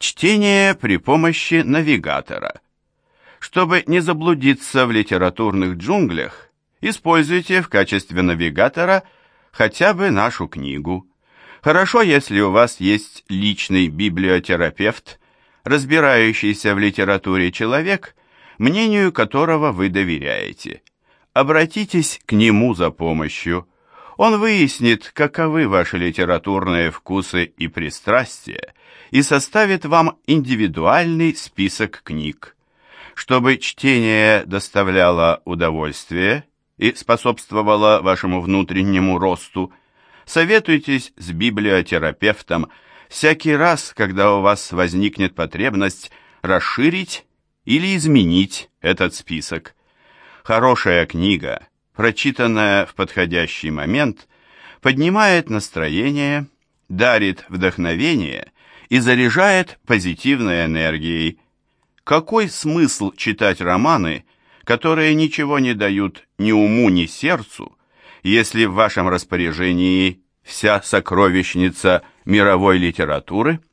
Чтение при помощи навигатора. Чтобы не заблудиться в литературных джунглях, используйте в качестве навигатора хотя бы нашу книгу. Хорошо, если у вас есть личный библиотерапевт, разбирающийся в литературе человек, мнению которого вы доверяете. Обратитесь к нему за помощью. Он выяснит, каковы ваши литературные вкусы и пристрастия, и составит вам индивидуальный список книг. Чтобы чтение доставляло удовольствие и способствовало вашему внутреннему росту, советуйтесь с библиотерапевтом всякий раз, когда у вас возникнет потребность расширить или изменить этот список. Хорошая книга, прочитанная в подходящий момент, поднимает настроение, дарит вдохновение и заряжает позитивной энергией. Какой смысл читать романы, которые ничего не дают ни уму, ни сердцу, если в вашем распоряжении вся сокровищница мировой литературы –